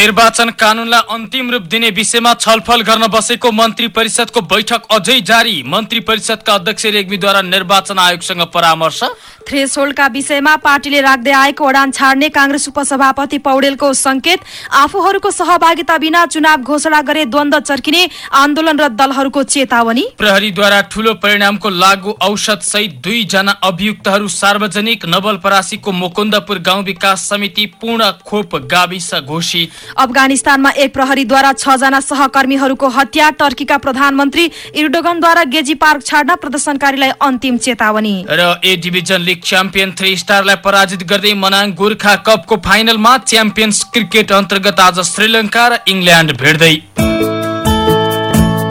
निर्वाचन कानूनलाई अन्तिम रूप दिने विषयमा छलफल गर्न बसेको मन्त्री परिषदको बैठक अझै जारी। मन्त्री परिषदका अध्यक्ष रेग्मीद्वारा निर्वाचन आयोगसँग परामर्श। थ्रेसहोल्डका विषयमा पार्टीले राख्दै आएको उडान छाड्ने काङ्ग्रेस उपसभापति पौडेलको संकेत आफूहरूको सहभागिता बिना चुनाव घोषणा गरे द्वन्द चर्किने आन्दोलनरत दलहरूको चेतावनी। प्रहरीद्वारा ठूलो परिणामको लागू औषध सहित दुईजना अभियुक्तहरू सार्वजनिक नवलपरासीको मुकुन्दपुर गाउँ विकास समिति पूर्ण खोप गाविस घोषित। अफगानिस्तानमा एक प्रहरीद्वारा छजना सहकर्मीहरूको हत्या टर्कीका प्रधानमन्त्री इर्डोगनद्वारा गेजी पार्क छाड्न प्रदर्शनकारीलाई अन्तिम चेतावनी। र A division league champion three स्टारलाई पराजित गर्दै मनाङ गोर्खा कपको फाइनलमा च्याम्पियन्स क्रिकेट अन्तर्गत आज श्रीलङ्का र इङ्ल्यान्ड भेट्दै।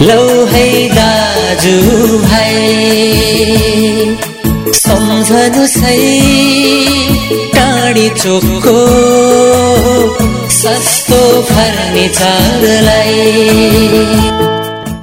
लौ है दाजु भाइ सम्झनु सही टाढी चोकको सस्तो फर्निचरलाई।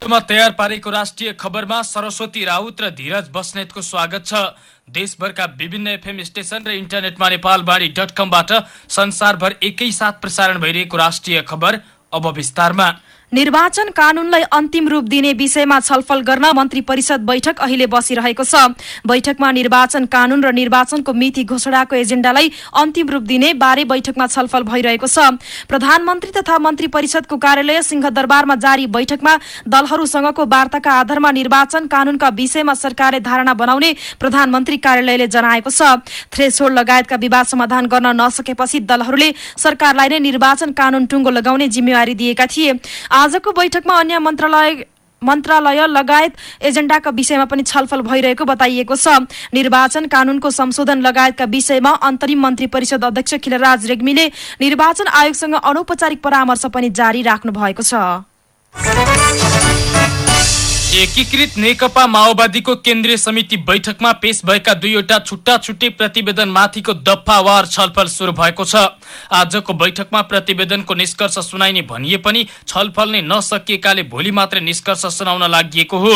तयार पारेको राष्ट्रिय खबरमा सरस्वती राउत र धीरज बस्नेतको स्वागत छ। देशभरका विभिन्न एफएम स्टेशन र इन्टरनेटमा नेपालबाणी डट कमबाट संसारभर एकैसाथ प्रसारण भइरहेको राष्ट्रिय खबर अब विस्तारमा। निर्वाचन कानूनलाई अन्तिम रूप दिने विषयमा छलफल गर्न मन्त्री परिषद बैठक अहिले बसिरहेको छ। बैठकमा निर्वाचन कानून र निर्वाचनको मिति घोषणाको एजेण्डालाई अन्तिम रूप दिने बारे बैठकमा छलफल भइरहेको छ। प्रधानमन्त्री तथा मन्त्री परिषदको कार्यालय सिंहदरबारमा जारी बैठकमा दलहरूसँगको वार्ताका आधारमा निर्वाचन कानूनका विषयमा सरकारले धारणा बनाउने प्रधानमन्त्री कार्यालयले जनाएको छ। थ्रेसोल्ड लगायतका विवाद समाधान गर्न नसकेपछि दलहरूले सरकारलाई नै निर्वाचन कानून टुङ्गो लगाउने जिम्मेवारी दिएका थिए। आजको बैठकमा अन्य मन्त्रालय मन्त्रालय लगायत एजेण्डाका विषयमा पनि छलफल भइरहेको बताइएको छ। निर्वाचन कानूनको संशोधन लगायतका विषयमा अन्तरिम मन्त्री परिषद अध्यक्ष खिलराज रेग्मीले निर्वाचन आयोगसँग अनौपचारिक परामर्श पनि जारी राख्नु भएको छ। एकीकृत नेकपा माओवादीको केन्द्रीय समिति बैठकमा पेश भएका दुईवटा छुट्टा छुट्टै प्रतिवेदन माथिको दफावार छलफल सुरु भएको छ। आजको बैठकमा प्रतिवेदनको निष्कर्ष सुनाइने भनिए पनि छलफल नै नसकिएकाले भोलि मात्रै निष्कर्ष सुनाउन लागि हो।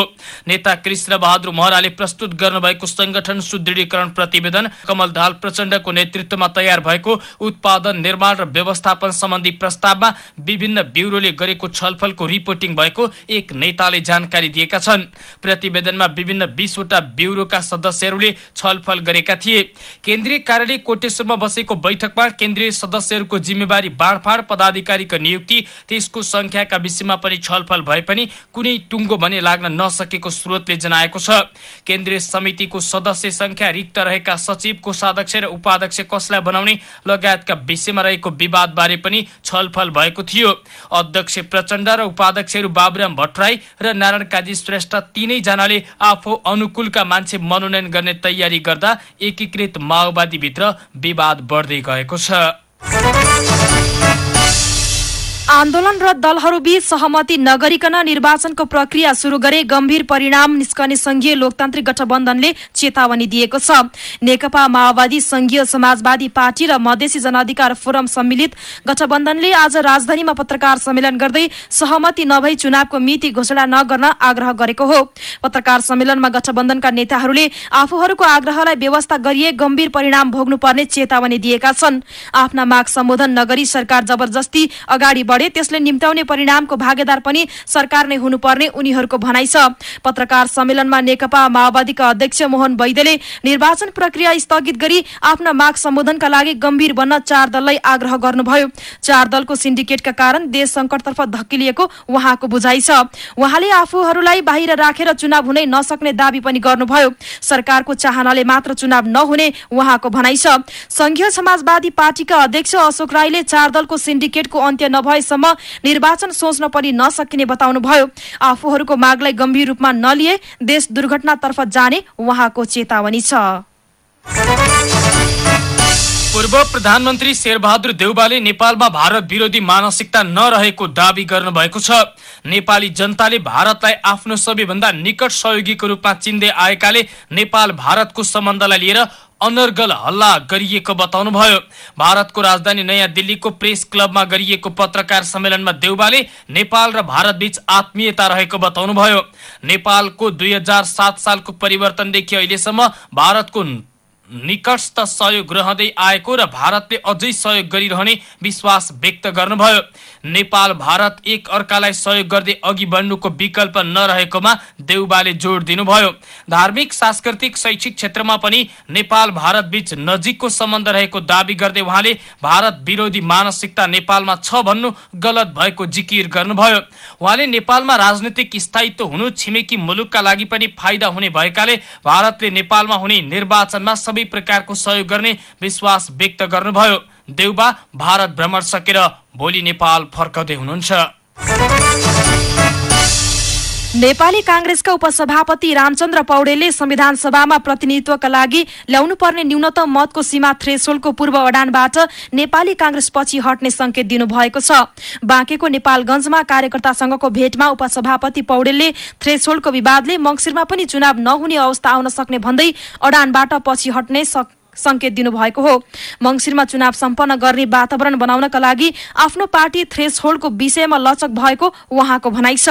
नेता कृष्ण बहादुर महराले प्रस्तुत गर्नुभएको संगठन सुदृढीकरण प्रतिवेदन कमल दाल प्रचण्डको नेतृत्वमा तयार भएको उत्पादन निर्माण र व्यवस्थापन सम्बन्धी प्रस्तावमा विभिन्न ब्युरोले गरेको छलफलको रिपोर्टिङ भएको एक नेताले जानकारी दिए दिएका छन्। प्रतिवेदनमा विभिन्न बिसवटा ब्युरोका सदस्यहरूले छलफल गरेका थिए। केन्द्रीय कार्यालय कोटेश्वरमा बसेको बैठकमा केन्द्रीय सदस्यहरूको जिम्मेवारी बाँडफाँड पदाधिकारीको नियुक्ति त्यसको संख्याका विषयमा पनि छलफल भए पनि कुनै टुङ्गो भने लाग्न नसकेको स्रोतले जनाएको छ। केन्द्रीय समितिको सदस्य संख्या रिक्त रहेका सचिव कोषाध्यक्ष र उपाध्यक्ष कसलाई बनाउने लगायतका विषयमा रहेको विवादबारे पनि छलफल भएको थियो। अध्यक्ष प्रचण्ड र उपाध्यक्षहरू बाबुराम भट्टराई र नारायण काजी श्रेष्ठ तिनैजनाले आफू अनुकूलका मान्छे मनोनयन गर्ने तयारी गर्दा एकीकृत माओवादीभित्र विवाद बढ्दै गएको छ। आन्दोलनरत दलहरूबीच सहमति नगरिकन निर्वाचनको प्रक्रिया शुरू गरे गम्भीर परिणाम निस्कने संघीय लोकतान्त्रिक गठबन्धनले चेतावनी दिएको छ। नेकपा माओवादी संघीय समाजवादी पार्टी र मधेसी जनअधिकार फोरम सम्मिलित गठबन्धनले आज राजधानीमा पत्रकार सम्मेलन गर्दै सहमति नभई चुनावको मिति घोषणा नगर्न आग्रह गरेको हो। पत्रकार सम्मेलनमा गठबन्धनका नेताहरूले आफूहरूको आग्रहलाई व्यवस्था गरिए गम्भीर परिणाम भोग्नुपर्ने चेतावनी दिएका छन्। आफ्ना माग सम्बोधन नगरी सरकार जबरजस्ती अगाडि बढे त्यसले निम्त्याउने परिणामको भागेदार पनि सरकार नै हुनुपर्ने उनीहरूको भनाइ छ। पत्रकार सम्मेलनमा नेकपा माओवादीका अध्यक्ष मोहन वैद्यले निर्वाचन प्रक्रिया स्थगित गरी आफ्ना माग सम्बोधनका लागि गम्भीर बन्न चार दललाई आग्रह गर्नुभयो। चार दलको सिन्डिकेटका कारण देश संकटतर्फ धकिलिएको उहाँको बुझाइ छ। उहाँले आफूहरूलाई बाहिर राखेर चुनाव हुनै नसक्ने दावी पनि गर्नुभयो। सरकारको चाहनाले मात्र चुनाव नहुने उहाँको भनाइ छ। संघीय समाजवादी पार्टीका अध्यक्ष अशोक राईले चार दलको सिन्डिकेटको अन्त्य नभएसम्म निर्वाचन सोच्न पनि नसकिने बताउनुभयो। आफूहरूको मागलाई गम्भीर रूपमा नलिए देश दुर्घटनातर्फ जाने उहाँको चेतावनी छ। पूर्व प्रधानमन्त्री शेरबहादुर देउबाले नेपालमा भारत विरोधी मानसिकता नरहेको दावी गर्नुभएको छ। नेपाली जनताले भारतलाई आफ्नो सबैभन्दा निकट सहयोगीको रूपमा चिन्दै आएकाले नेपाल भारतको सम्बन्धलाई लिएर अनर्गल हल्ला गरिएको बताउनुभयो। भारतको राजधानी नयाँ दिल्लीको प्रेस क्लबमा गरिएको पत्रकार सम्मेलनमा देउबाले नेपाल र भारत बीच आत्मीयता रहेको बताउनुभयो। नेपालको दुई सालको परिवर्तनदेखि अहिलेसम्म भारतको निकटस्थ सहयोग रहँदै आएको र भारतले अझै सहयोग गरिरहने विश्वास व्यक्त गर्नुभयो। नेपाल भारत एक अर्कालाई सहयोग गर्दै अघि बढ्नुको विकल्प नरहेकोमा देउबाले जोड दिनुभयो। धार्मिक सांस्कृतिक शैक्षिक क्षेत्रमा पनि नेपाल भारत बीच नजिकको सम्बन्ध रहेको दावी गर्दै उहाँले भारत विरोधी मानसिकता नेपालमा छ भन्नु गलत भएको जिकिर गर्नुभयो। उहाँले नेपालमा राजनीतिक स्थायित्व हुनु छिमेकी मुलुकका लागि पनि फाइदा हुने भएकाले भारतले नेपालमा हुने निर्वाचनमा सबै प्रकारको सहयोग गर्ने विश्वास व्यक्त गर्नुभयो। देउबा भारत भ्रमण सकेर भोलि नेपाल फर्कदै हुनुहुन्छ। नेपाली काङ्ग्रेसका उपसभापति रामचन्द्र पौडेलले संविधान सभामा प्रतिनिधित्वका लागि ल्याउनु पर्ने न्यूनतम मतको सीमा थ्रेसोल्डको पूर्व अडानबाट नेपाली काङ्ग्रेस पछि हट्ने संकेत दिनुभएको छ। बाँकेको नेपालगञ्जमा कार्यकर्तासँगको भेटमा उपसभापति पौडेलले थ्रेसोल्डको विवादले मङ्सिरमा पनि चुनाव नहुने अवस्था आउन सक्ने भन्दै अडानबाट पछि हट्ने संकेत दिनुभएको हो। मङ्सिरमा चुनाव सम्पन्न गर्ने वातावरण बनाउनका लागि आफ्नो पार्टी थ्रेसहोल्डको विषयमा लचक भएको उहाँको भनाइ छ।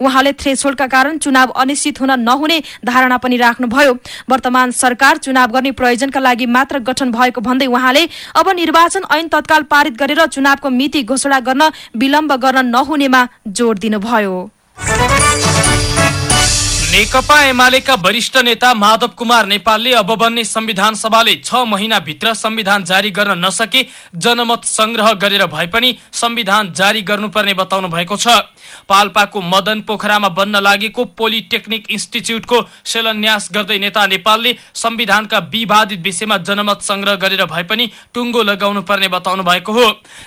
उहाँले थ्रेसहोल्डका कारण चुनाव अनिश्चित हुन नहुने धारणा पनि राख्नुभयो। वर्तमान सरकार चुनाव गर्ने प्रयोजनका लागि मात्र गठन भएको भन्दै उहाँले अब निर्वाचन ऐन तत्काल पारित गरेर चुनावको मिति घोषणा गर्न विलम्ब गर्न नहुनेमा जोड दिनुभयो। नेकपा एमालेका वरिष्ठ नेता माधव कुमार नेपालले अब बन्ने संविधान सभाले छ महिनाभित्र संविधान जारी गर्न नसके जनमत संग्रह गरेर भए पनि संविधान जारी गर्नुपर्ने बताउनु भएको छ। पाल्पाको मदन पोखरामा बन्न लागेको पोलिटेक्निक इन्स्टिच्युटको शिलान्यास गर्दै नेता नेपालले संविधानका विवादित विषयमा जनमत संग्रह गरेर भए पनि टुङ्गो लगाउनु पर्ने बताउनु भएको हो।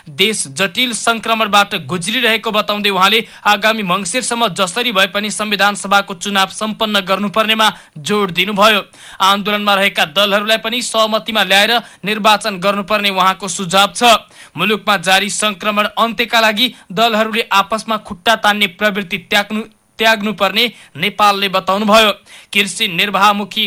देश जटिल संक्रमणबाट गुज्रिरहेको बताउँदै उहाँले आगामी मङ्सिरसम्म जसरी भए पनि संविधान सभाको चुनाव सम्पन्न गर्नुपर्नेमा जोड दिनुभयो। आन्दोलनमा रहेका दलहरूलाई पनि सहमतिमा ल्याएर निर्वाचन गर्नुपर्ने उहाँको सुझाव छ। मुलुकमा जारी संक्रमण अन्त्यका लागि दलहरूले आपसमा खुट्टा तान्ने प्रवृत्ति त्याग्नु त्याग्नुपर्ने नेपालले बताउनुभयो। कृषि निर्वाहमुखी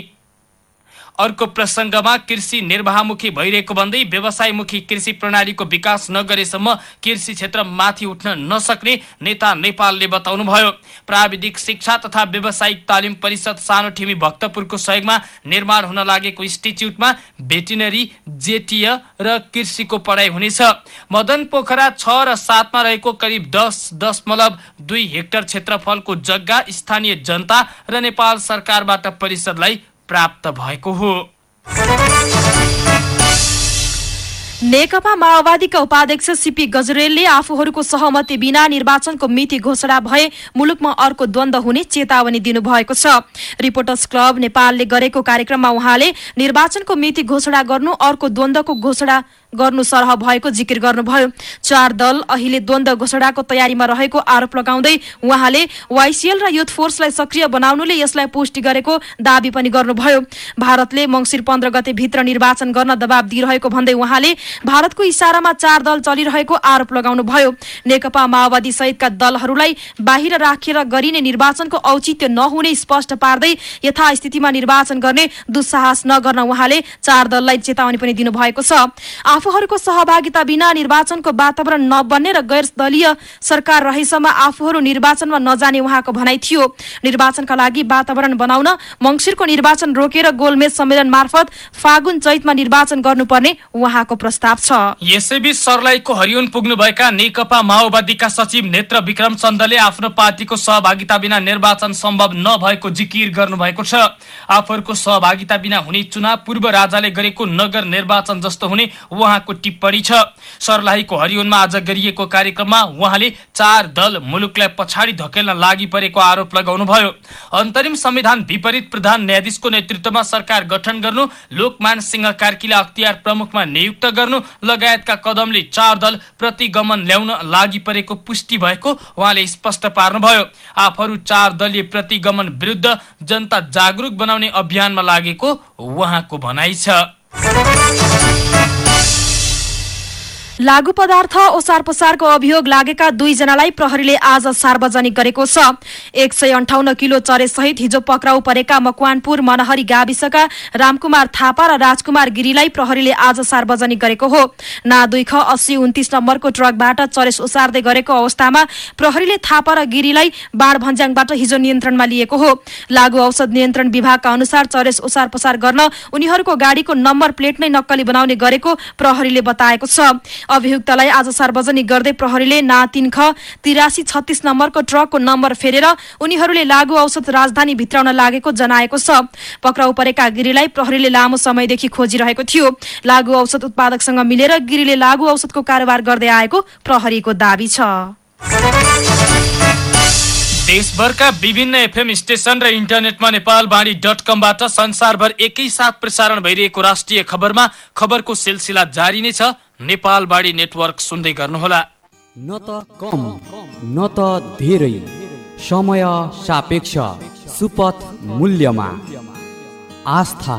अर्को प्रसङ्गमा कृषि निर्वाहमुखी भइरहेको भन्दै व्यवसायमुखी कृषि प्रणालीको विकास नगरेसम्म कृषि क्षेत्र माथि उठ्न नसक्ने नेता नेपालले बताउनुभयो। प्राविधिक शिक्षा तथा व्यावसायिक तालिम परिषद सानो ठिमी भक्तपुरको सहयोगमा निर्माण हुन लागेको इन्स्टिच्युटमा भेटिनरी जेटीय र कृषिको पढाइ हुनेछ। मदन पोखरा छ र सातमा रहेको करिब दस दशमलव दुई हेक्टर क्षेत्रफलको जग्गा स्थानीय जनता र नेपाल सरकारबाट परिषदलाई प्राप्त भएको हो। नेकपा माओवादीका उपाध्यक्ष सीपी गजरेलले आफूहरूको सहमति बिना निर्वाचनको मिति घोषणा भए मुलुकमा अर्को द्वन्द हुने चेतावनी दिनुभएको छ। रिपोर्टर्स क्लब नेपालले गरेको कार्यक्रममा उहाँले निर्वाचनको मिति घोषणा गर्नु अर्को द्वन्द्वको घोषणा गर्नु सरह भएको जिकिर गर्नुभयो। चार दल अहिले द्वन्द घोषणाको तयारीमा रहेको आरोप लगाउँदै उहाँले वाइसिएल र युथ फोर्सलाई सक्रिय बनाउनुले यसलाई पुष्टि गरेको दावी पनि गर्नुभयो। भारतले मङ्सिर पन्ध्र गते भित्र निर्वाचन गर्न दबाव दिइरहेको भन्दै उहाँले भारतको इसारामा चार दल चलिरहेको आरोप लगाउनुभयो। नेकपा माओवादी सहितका दलहरूलाई बाहिर राखेर गरिने निर्वाचनको औचित्य नहुने स्पष्ट पार्दै यथास्थितिमा निर्वाचन गर्ने दुस्साहस नगर्न उहाँले चार दललाई चेतावनी पनि दिनुभएको छ। आफूहरूको सहभागिता बिना निर्वाचनको वातावरण नबन्ने र गैर दलीय सरकार रहेसम्म आफूहरू निर्वाचनमा नजाने उहाँको भनाइ थियो। निर्वाचनका लागि वातावरण बनाउन मङ्सिरको निर्वाचन रोकेर गोलमेज सम्मेलन मार्फत फागुन चैतमा निर्वाचन गर्नुपर्ने उहाँको प्रस्ताव। छ। यसैबीच सर्लाहीको हरिउन पुग्नुभएका नेकपा माओवादीका सचिव नेत्र विक्रम चन्दले आफ्नो पार्टीको सहभागिता बिना निर्वाचन सम्भव नभएको जिकिर गर्नुभएको छ। आफूहरूको सहभागिता बिना हुने चुनाव पूर्व राजाले गरेको नगर निर्वाचन जस्तो हुने उहाँको टिप्पणी छ। सर्लाहीको हरिउनमा आज गरिएको कार्यक्रममा उहाँले चार दल मुलुकलाई पछाडि धकेल्न लागि परेको आरोप लगाउनुभयो। अन्तरिम संविधान विपरीत प्रधान न्यायाधीशको नेतृत्वमा सरकार गठन गर्नु लोकमान सिंह कार्कीलाई अख्तियार प्रमुखमा नियुक्त गर्नु लगायतका कदमले चार दल प्रतिगमन ल्याउन लागि परेको पुष्टि भएको उहाँले स्पष्ट पार्नुभयो। आफूहरू चार दलीय प्रतिगमन विरुद्ध जनता जागरूक बनाउने अभियानमा लागेको उहाँको भनाइ छ। लागू पदार्थ ओसार पसारको अभियोग लागेका दुईजनालाई प्रहरीले आज सार्वजनिक गरेको छ। एक सय अन्ठाउन्न किलो चरेसहित हिजो पक्राउ परेका मकवानपुर मनहरी गाविसका रामकुमार थापा र राजकुमार गिरीलाई प्रहरीले आज सार्वजनिक गरेको हो। ना दुई ख अस्सी उन्तिस नम्बरको ट्रकबाट चरेस ओसार्दै गरेको अवस्थामा प्रहरीले थापा र गिरीलाई बाढ़ भन्ज्याङबाट हिजो नियन्त्रणमा लिएको हो। लागू औषध नियन्त्रण विभागका अनुसार चरेस ओसार पसार गर्न उनीहरूको गाड़ीको नम्बर प्लेट नै नक्कली बनाउने गरेको प्रहरीले बताएको छ। अभियुक्तलाई आज सार्वजनिक गर्दै प्रहरीले ना तीन ख तिरासी छत्तीस नम्बरको ट्रकको नम्बर फेरेर उनीहरूले लागू औषध राजधानी भित्राउन लागेको जनाएको छ। पक्राउ परेका गिरीलाई प्रहरीले लामो समयदेखि खोजिरहेको थियो। लागू औषध उत्पादकसँग मिलेर गिरीले लागू औषधको कारोबार गर्दै आएको प्रहरीको दावी छ। देशभरका विभिन्न एफएम स्टेशन र इन्टरनेटमा नेपालवाणी डट कमबाट संसारभर एकैसाथ प्रसारण भइरहेको राष्ट्रिय खबरमा खबरको सिलसिला जारी नै छ। नेपालवाणी नेटवर्क सुन्दै गर्नुहोला। न त कम न त धेरै। समय सापेक्ष सुपथ मूल्यमा। आस्था।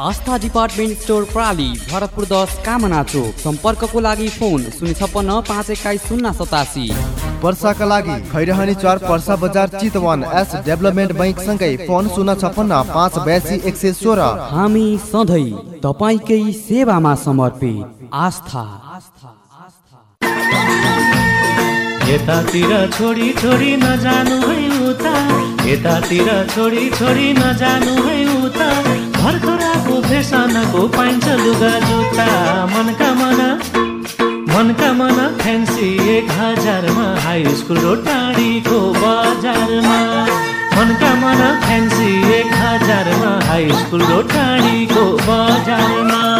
आस्था डिपार्टमेन्ट स्टोर प्राली भरतपुर दस कामना चोक। सम्पर्कको लागि फोन शून्य छप्पन्न पाँच एक्काइस शून्य सतासी। वर्षाका लागि खैरहनी चार पर्सा बजार चितवन एस डेभलपमेन्ट बैंक सँगै फोन शून्य छप्पन्न पाँच बयासी एक सय सोह्र। हामी सधैँ तपाईँकै सेवामा समर्पित। आस्था। यतातिर छोडी छोडी नजानु है उता। यतातिर छोडी छोडी नजानु है उता। भर्खराको फेसनको पाइन्छ लुगा जुत्ता। मनका मन मनका मन फ्यान्सी एक हजारमा हाई स्कुल र टाढीको बजारमा। मनका मन फ्यान्सी एक हजारमा हाई स्कुल र टाढीको बजारमा।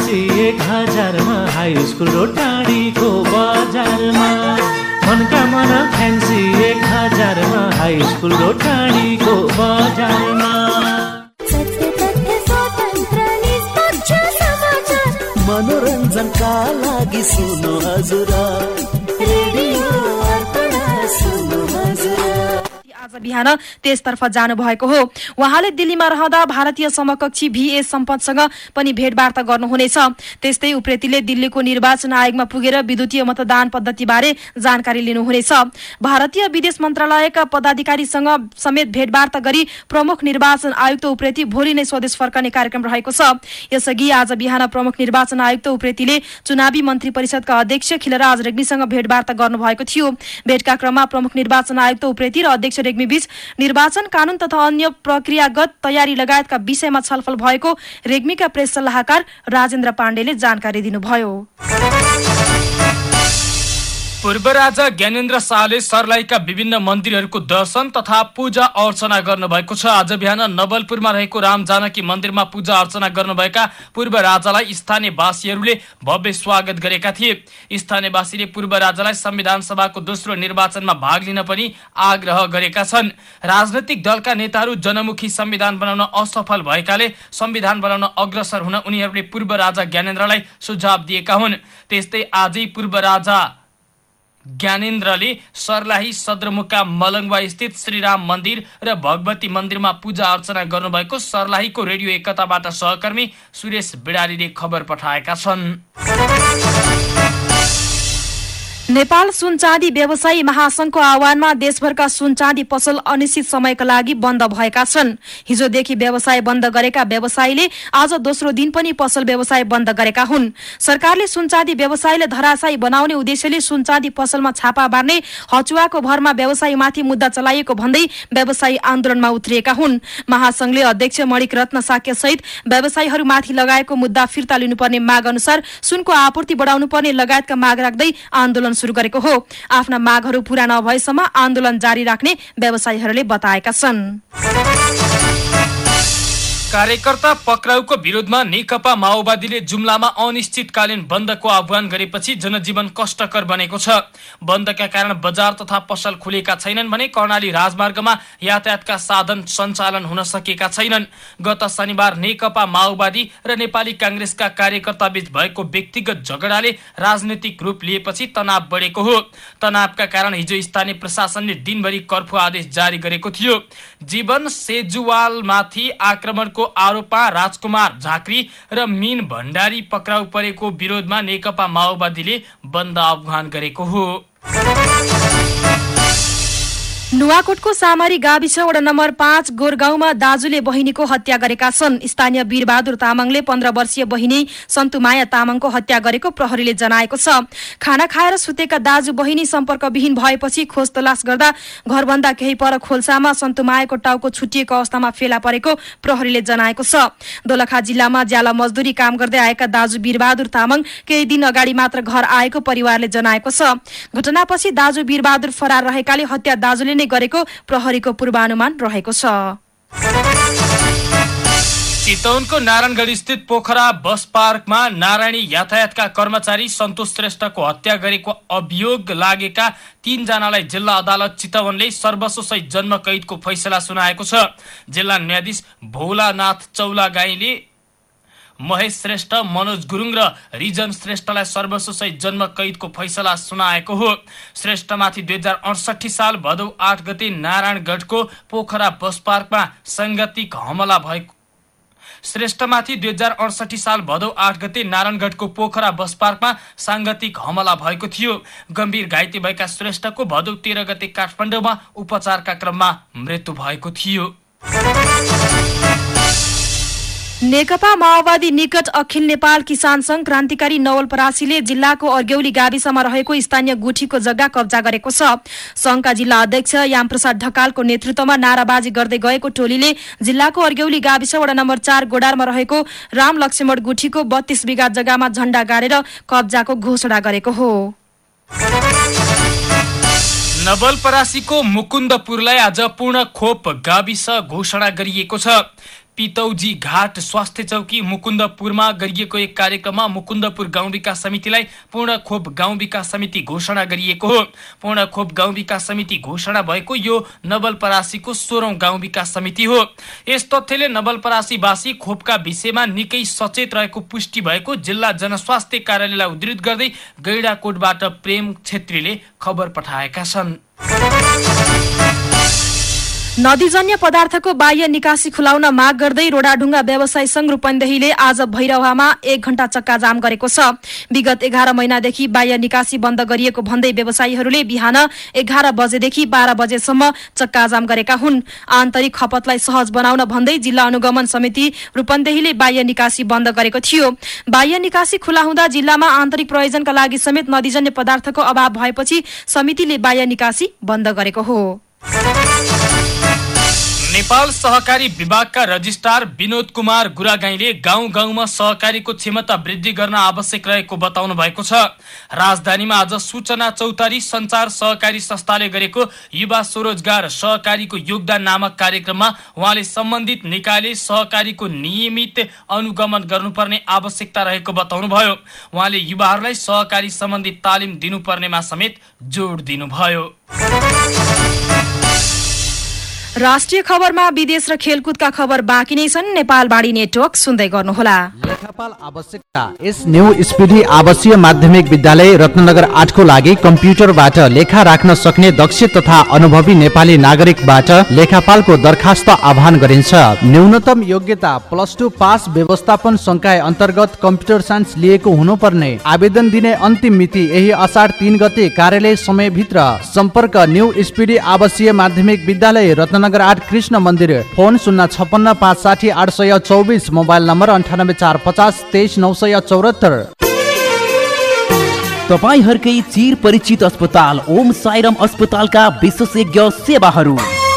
फ्यान्सी एक हजारमा हाई स्कुल र टाढीको बजारमा। मनका मन फ्यान्सी एक हजारमा हाई स्कुल र टाढीको बजारमा। मनोरञ्जनका लागि सुन्नु हजुर। आज बिहान त्यसतर्फ जानु भएको हो। उहाँले दिल्लीमा रहँदा भारतीय समकक्षी भीए सम्पतसँग पनि भेटवार्ता गर्नुहुनेछ। त्यस्तै उप्रेतीले दिल्लीको निर्वाचन आयोगमा पुगेर विद्युतीय मतदान पद्धतिबारे जानकारी लिनुहुनेछ। भारतीय विदेश मन्त्रालयका पदाधिकारीसँग समेत भेटवार्ता गरी प्रमुख निर्वाचन आयुक्त उप्रेती भोलि नै स्वदेश फर्कने कार्यक्रम रहेको छ। यसअघि आज बिहान प्रमुख निर्वाचन आयुक्त उप्रेतीले चुनावी मन्त्री परिषदका अध्यक्ष खिलराज रेग्मीसँग भेटवार्ता गर्नुभएको थियो। भेटका क्रममा प्रमुख निर्वाचन आयुक्त उप्रेती र अध्यक्ष रेग्मी बीच निर्वाचन कानून तथा अन्य प्रक्रियागत तयारी लगायतका विषयमा छलफल भएको रेग्मीका प्रेस सल्लाहकार राजेन्द्र पाण्डेले जानकारी दिनुभयो। पूर्व राजा ज्ञानेन्द्र शाहले सर्लाहीका विभिन्न मन्दिरहरूको दर्शन तथा पूजा अर्चना गर्नुभएको छ। आज बिहान नवलपुरमा रहेको राम जानकी मन्दिरमा पूजा अर्चना गर्नुभएका पूर्व राजालाई स्थानीयवासीहरूले भव्य स्वागत गरेका थिए। स्थानीयवासीले पूर्व राजालाई संविधान सभाको दोस्रो निर्वाचनमा भाग लिन पनि आग्रह गरेका छन्। राजनैतिक दलका नेताहरू जनमुखी संविधान बनाउन असफल भएकाले संविधान बनाउन अग्रसर हुन उनीहरूले पूर्व राजा ज्ञानेन्द्रलाई सुझाव दिएका हुन्। त्यस्तै आजै पूर्व राजा ज्ञानेन्द्रले सर्लाही सदरमुकाम मलङ्वा स्थित श्रीराम मन्दिर र भगवती मन्दिरमा पूजा अर्चना गर्नुभएको सर्लाहीको रेडियो एकताबाट सहकर्मी सुरेश बिडारीले खबर पठाएका छन्। नेपाल सुन चाँदी व्यवसायी महासंघको आह्वानमा देशभरका सुन चाँदी पसल अनिश्चित समयका लागि बन्द भएका छन्। हिजोदेखि व्यवसाय बन्द गरेका व्यवसायीले आज दोस्रो दिन पनि पसल व्यवसाय बन्द गरेका हुन्। सरकारले सुन चाँदी व्यवसायीले धराशायी बनाउने उद्देश्यले सुन चाँदी पसलमा छापा बार्ने हचुवाको भरमा व्यवसायीमाथि मुद्दा चलाइएको भन्दै व्यवसायी आन्दोलनमा उत्रिएका हुन्। महासंघले अध्यक्ष मणिक रत्न साक्य सहित व्यवसायीहरूमाथि लगाएको मुद्दा फिर्ता लिनुपर्ने माग अनुसार सुनको आपूर्ति बढाउनु पर्ने लगायतका माग राख्दै आन्दोलन शुरू गरेको हो। आफ्ना मागहरू पूरा नभएसम्म आन्दोलन जारी राख्ने व्यवसायीहरूले बताएका छन्। कार्यकर्ता पक्राउको विरोधमा नेकपा माओवादीले जुम्लामा अनिश्चितकालीन बन्दको आह्वान गरेपछि जनजीवन कष्टकर बनेको छ। बन्दका कारण बजार तथा पसल खुलेका छैनन् भने कर्णाली राजमार्गमा यातायातका साधन सञ्चालन हुन सकेका छैनन्। गत शनिबार नेकपा माओवादी र नेपाली काङ्ग्रेसका कार्यकर्ता बीच भएको व्यक्तिगत झगडाले राजनैतिक रूप लिएपछि तनाव बढेको हो। तनावका कारण हिजो स्थानीय प्रशासनले दिनभरि कर्फ्यू आदेश जारी गरेको थियो। जीवन सेजुवालमाथि आक्रमणको आरोपमा राजकुमार झाँक्री र मिन भण्डारी पक्राउ परेको विरोधमा नेकपा माओवादीले बन्द आह्वान गरेको हो। नुवाकोटको सामरी गाविस वडा नम्बर पाँच गोरगाउँमा दाजुले बहिनीको हत्या गरेका छन्। स्थानीय वीरबहादुर तामाङले पन्ध्र वर्षीय बहिनी सन्तुमाया तामाङको हत्या गरेको प्रहरीले जनाएको छ। खाना खाएर सुतेका दाजु बहिनी सम्पर्कविहीन भएपछि खोज तलास गर्दा घरभन्दा केही पर खोल्सामा सन्तुमायाको टाउको छुटिएको अवस्थामा फेला परेको प्रहरीले जनाएको छ। दोलखा जिल्लामा ज्याला मजदुरी काम गर्दै आएका दाजु वीरबहादुर तामाङ केही दिन अगाडि मात्र घर आएको परिवारले जनाएको छ। घटनापछि दाजु वीरबहादुर फरार रहेकाले हत्या दाजुले नै गरेको प्रहरीको पूर्वानुमान रहेको छ। चितवनको नारायणगढ स्थित पोखरा बस पार्कमा नारायणी यातायातका कर्मचारी सन्तोष श्रेष्ठको हत्या गरेको अभियोग लागेका तीनजनालाई जिल्ला अदालत चितवनले सर्वस्वसहित जन्म कैदको फैसला सुनाएको छ। जिल्ला न्यायाधीश भोलानाथ चौलागाईले महेश श्रेष्ठ मनोज गुरुङ र रिजन श्रेष्ठलाई सर्वस्वसहित जन्म कैदको फैसला सुनाएको हो। श्रेष्ठमाथि दुई हजार अडसठी साल भदौ आठ गते नारायणगढको पोखरा बस पार्कमा साङ्गतिक हमला भएको। श्रेष्ठमाथि दुई हजार अडसठी साल भदौ आठ गते नारायणगढको पोखरा बस पार्कमा साङ्गतिक हमला भएको थियो। गम्भीर घाइते भएका श्रेष्ठको भदौ तेह्र गते काठमाडौँमा उपचारका क्रममा मृत्यु भएको थियो। नेकपा माओवादी निकट अखिल नेपाल किसान संघ क्रान्तिकारी नवलपरासीले जिल्लाको अर्ग्यौली गाविसमा रहेको स्थानीय गुठीको जग्गा कब्जा गरेको छ। संघका जिल्ला अध्यक्ष यामप्रसाद ढकालको नेतृत्वमा नाराबाजी गर्दै गएको टोलीले जिल्लाको अर्ग्यौली गाविस वडा नम्बर चार गोडारमा रहेको राम लक्ष्मण गुठीको बत्तीस बिघा जग्गामा झण्डा गाडेर कब्जाको घोषणा गरेको हो। नवलपरासीको मुकुन्दपुरलाई आज पूर्ण खोप गाविस घोषणा गरिएको छ। पितौजी घाट स्वास्थ्य चौकी मुकुन्दपुरमा गरिएको एक कार्यक्रममा मुकुन्दपुर गाउँ विकास समितिलाई पूर्ण खोप गाउँ विकास समिति घोषणा गरिएको हो। पूर्ण खोप गाउँ विकास समिति घोषणा भएको यो नवलपरासीको सोह्रौं गाउँ विकास समिति हो। यस तथ्यले नवलपरासीवासी खोपका विषयमा निकै सचेत रहेको पुष्टि भएको जिल्ला जनस्वास्थ्य कार्यालयलाई उद्धृत गर्दै गैडाकोटबाट प्रेम छेत्रीले खबर पठाएका छन्। नदीजन्य पदार्थको बाह्य निकासी खुलाउन माग गर्दै रोडाढुङ्गा व्यवसाय संघ रूपन्देहीले आज भैरवामा एक घण्टा चक्काजाम गरेको छ। विगत एघार महिनादेखि बाह्य निकासी बन्द गरिएको भन्दै व्यवसायीहरूले बिहान एघार बजेदेखि बाह्र बजेसम्म चक्काजाम गरेका हुन्। आन्तरिक खपतलाई सहज बनाउन भन्दै जिल्ला अनुगमन समिति रूपन्देहीले बाह्य निकासी बन्द गरेको थियो। बाह्य निकासी खुला हुँदा जिल्लामा आन्तरिक प्रयोजनका लागि समेत नदीजन्य पदार्थको अभाव भएपछि समितिले बाह्य निकासी बन्द गरेको हो। नेपाल सहकारी विभागका रजिस्ट्रार विनोद कुमार गुरागाईले गाउँ गाउँमा सहकारीको क्षमता वृद्धि गर्न आवश्यक रहेको बताउनु भएको छ। राजधानीमा आज सूचना चौतारी संचार सहकारी संस्थाले गरेको युवा स्वरोजगार सहकारीको योगदान नामक कार्यक्रममा उहाँले सम्बन्धित निकायले सहकारीको नियमित अनुगमन गर्नुपर्ने आवश्यकता रहेको बताउनुभयो। उहाँले युवाहरूलाई सहकारी सम्बन्धी तालिम दिनुपर्नेमा समेत जोड दिनुभयो। राष्ट्रिय खबरमा विदेश र खेलकुदका खबर बाँकी नै छन्। नेपाल बाढी नेटवर्क सुन्दै गर्नुहोला। लेखापाल आवश्यकता। यस न्यू स्पिडी आवासीय माध्यमिक विद्यालय रत्नगर आठको लागि कम्प्युटरबाट लेखा राख्न सक्ने दक्ष तथा अनुभवी नेपाली नागरिकबाट लेखापालको दरखास्त आह्वान गरिन्छ। न्यूनतम योग्यता प्लस टू पास व्यवस्थापन संकाय अन्तर्गत कम्प्युटर साइन्स लिएको हुनुपर्ने आवेदन दिने अन्तिम मिति यही असार तिन गते कार्यालय समयभित्र। सम्पर्क न्यू स्पिडी आवासीय माध्यमिक विद्यालय रत्नगर आठ कृष्ण मन्दिर। फोन शून्य छपन्न पाँच साठी आठ सय चौबिस मोबाइल नम्बर अन्ठानब्बे चार पचास तेइस नौ सय चौरात्तर तपाईँहरूकै चिर परिचित अस्पताल ओम साइरम अस्पतालका विशेषज्ञ सेवाहरू।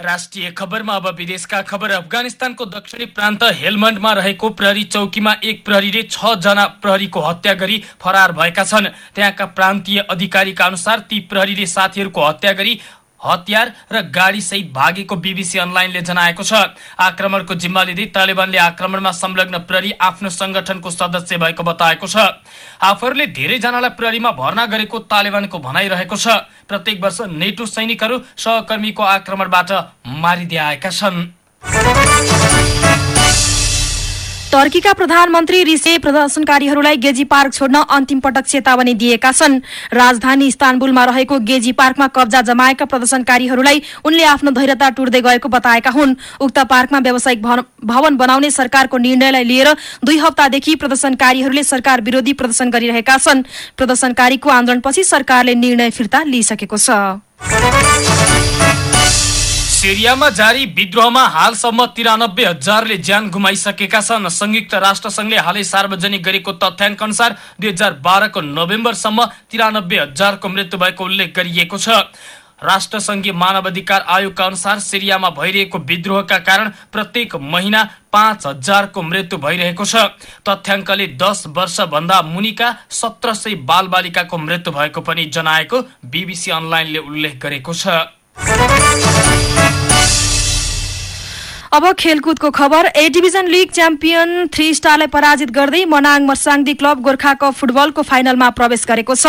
राष्ट्रिय खबरमा अब विदेशका खबर। अफगानिस्तानको दक्षिणी प्रान्त हेलमन्डमा रहेको प्रहरी चौकीमा एक प्रहरीले छ जना प्रहरीको हत्या गरी फरार भएका छन्। त्यहाँका प्रान्तीय अधिकारीका अनुसार ती प्रहरीले साथीहरूको हत्या गरी हतियार र गाडी सहित भागेको बिबिसी अनलाइनले जनाएको छ। आक्रमणको जिम्मा लिँदै तालिबानले आक्रमणमा संलग्न प्रहरी आफ्नो संगठनको सदस्य भएको बताएको छ। आफूहरूले धेरैजनालाई प्रहरीमा भर्ना गरेको तालिबानको भनाइरहेको छ। प्रत्येक वर्ष नेटो सैनिकहरू सहकर्मीको आक्रमणबाट मारिदिए आएका छन्। टर्कीका प्रधानमन्त्री रिसे प्रदर्शनकारीहरूलाई गेजी पार्क छोड्न अन्तिम पटक चेतावनी दिएका छन्। राजधानी इस्तानबुलमा रहेको गेजी पार्कमा कब्जा जमाएका प्रदर्शनकारीहरूलाई उनले आफ्नो धैर्यता टुट्दै गएको बताएका हुन्। उक्त पार्कमा व्यावसायिक भवन बनाउने सरकारको निर्णयलाई लिएर दुई हप्तादेखि प्रदर्शनकारीहरूले सरकार विरोधी प्रदर्शन गरिरहेका छन्। प्रदर्शनकारीको आन्दोलनपछि सरकारले निर्णय फिर्ता लिइसकेको छ। सिरियामा जारी विद्रोहमा हालसम्म तिरानब्बे हजारले ज्यान गुमाइसकेका छन्। संयुक्त राष्ट्र संघले हालै सार्वजनिक गरेको तथ्याङ्क अनुसार दुई हजार बाह्रको नोभेम्बरसम्म तिरानब्बे हजारको मृत्यु भएको उल्लेख गरिएको छ। राष्ट्रसङ्घीय मानवाधिकार आयोगका अनुसार सिरियामा भइरहेको विद्रोहका कारण प्रत्येक महिना पाँच हजारको मृत्यु भइरहेको छ। तथ्याङ्कले दस वर्षभन्दा मुनिका सत्र सय बालबालिकाको मृत्यु भएको पनि जनाएको बिबिसी अनलाइनले उल्लेख गरेको छ। Música अब खेलकुदको खबर। A division league champion three स्टारलाई पराजित गर्दै मनाङ मर्साङदी क्लब गोर्खा कप फुटबलको फाइनलमा प्रवेश गरेको छ।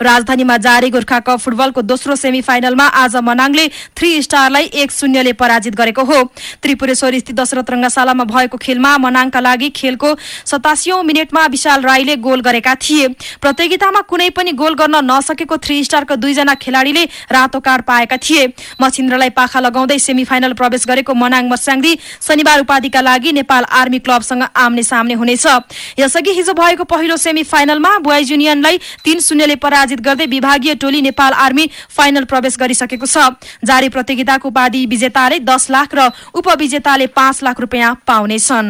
राजधानीमा जारी गोर्खा कप फुटबलको दोस्रो सेमी फाइनलमा आज मनाङले थ्री स्टारलाई एक शून्यले पराजित गरेको हो। त्रिपुरेश्वर स्थित दशरथ रङ्गशालामा भएको खेलमा मनाङका लागि खेलको सतासीौं मिनटमा विशाल राईले गोल गरेका थिए। प्रतियोगितामा कुनै पनि गोल गर्न नसकेको थ्री स्टारका दुईजना खेलाड़ीले रातो कार्ड पाएका थिए। मछिन्द्रलाई पाखा लगाउँदै सेमी फाइनल प्रवेश गरेको मनाङ मर्साङदी शनिबार उपाधिका लागि नेपाल आर्मी क्लबसँग आम्ने सामने हुनेछ। यसअघि हिजो भएको पहिलो सेमी फाइनलमा बोइज युनियनलाई तीन शून्यले पराजित गर्दै विभागीय टोली नेपाल आर्मी फाइनल प्रवेश गरिसकेको छ। जारी प्रतियोगिताको उपाधि विजेताले दस लाख र उपविजेताले पाँच लाख रुपियाँ पाउनेछन्।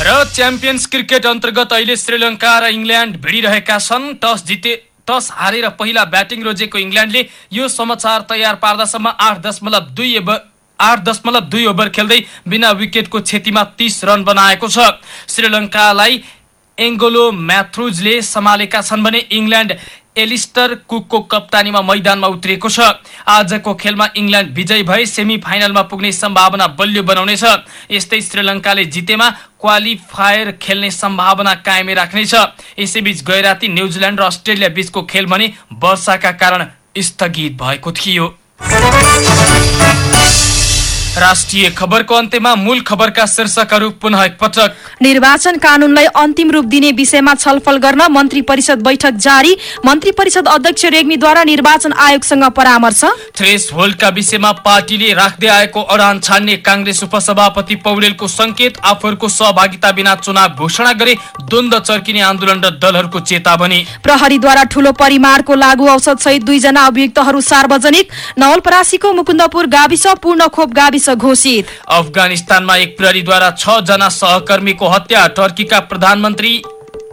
र च्याम्पियन्स क्रिकेट अन्तर्गत अहिले श्रीलङ्का र इङ्ल्यान्ड भिडिरहेका छन्। टस जिते टस हारेर पहिला ब्याटिङ रोजेको इङ्ल्यान्डले यो समाचार तयार पार्दासम्म आठ दशमलव दुई आठ दशमलव दुई ओभर खेल्दै बिना विकेटको क्षतिमा तीस रन बनाएको छ। श्रीलङ्कालाई एङ्गोलो म्याथ्रुजले सम्हालेका छन् भने इङ्ल्यान्ड एलिस्टर कुकको कप्तानीमा मैदानमा उत्रिएको छ। आजको खेलमा इङ्ल्यान्ड विजयी भए सेमी फाइनलमा पुग्ने सम्भावना बलियो बनाउनेछ। यस्तै श्रीलङ्काले जितेमा क्वालिफायर खेल्ने सम्भावना कायमै राख्नेछ। यसैबीच गैराती न्युजिल्यान्ड र अस्ट्रेलिया बीचको खेल भने वर्षाका कारण स्थगित भएको थियो। राष्ट्रिय खबरको अन्त्यमा मूल खबरका शीर्षकहरू पुनः एकपटक। निर्वाचन कानूनलाई अन्तिम रूप दिने विषयमा छलफल गर्न मन्त्री परिषद बैठक जारी। मन्त्री परिषद अध्यक्ष रेग्मीद्वारा निर्वाचन आयोगसँग परामर्श। थ्रेस होल्डका विषयमा पार्टीले राख्दै आएको अडान छान्ने काङ्ग्रेस उपसभापति पौडेलको संकेत आफूहरूको सहभागिता बिना चुनाव घोषणा गरे द्वन्द चर्किने आन्दोलन र दलहरूको चेतावनी। प्रहरीद्वारा ठूलो परिमाणको लागू औषध सहित दुईजना अभियुक्तहरू सार्वजनिक। नवलपरासीको मुकुन्दपुर गाविस पूर्ण खोप गाविस घोषित। अफगानिस्तानमा एक प्रहरीद्वारा छ जना सहकर्मीको हत्या टर्कीका प्रधानमन्त्री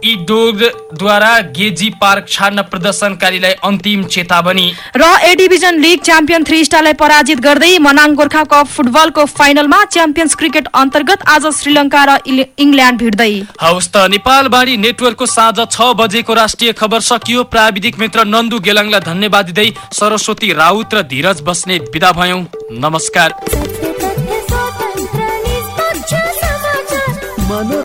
इडोरद्वारा गेजी पार्क छाड्न प्रदर्शनकारीलाई अन्तिम चेतावनी। र A division league champion three स्टारलाई पराजित गर्दै मनाङ गोर्खा कप फुटबलको फाइनलमा च्याम्पियन्स क्रिकेट अन्तर्गत आज श्रीलङ्का र इङ्ल्यान्ड भिड्दै। हवस् त नेपाल बाणी नेटवर्कको साँझ छ बजेको राष्ट्रिय खबर सकियो। प्राविधिक मित्र नन्दु गेलाङलाई धन्यवाद दिँदै सरस्वती राउत र धीरज बस्ने विदा भयौँ। नमस्कार।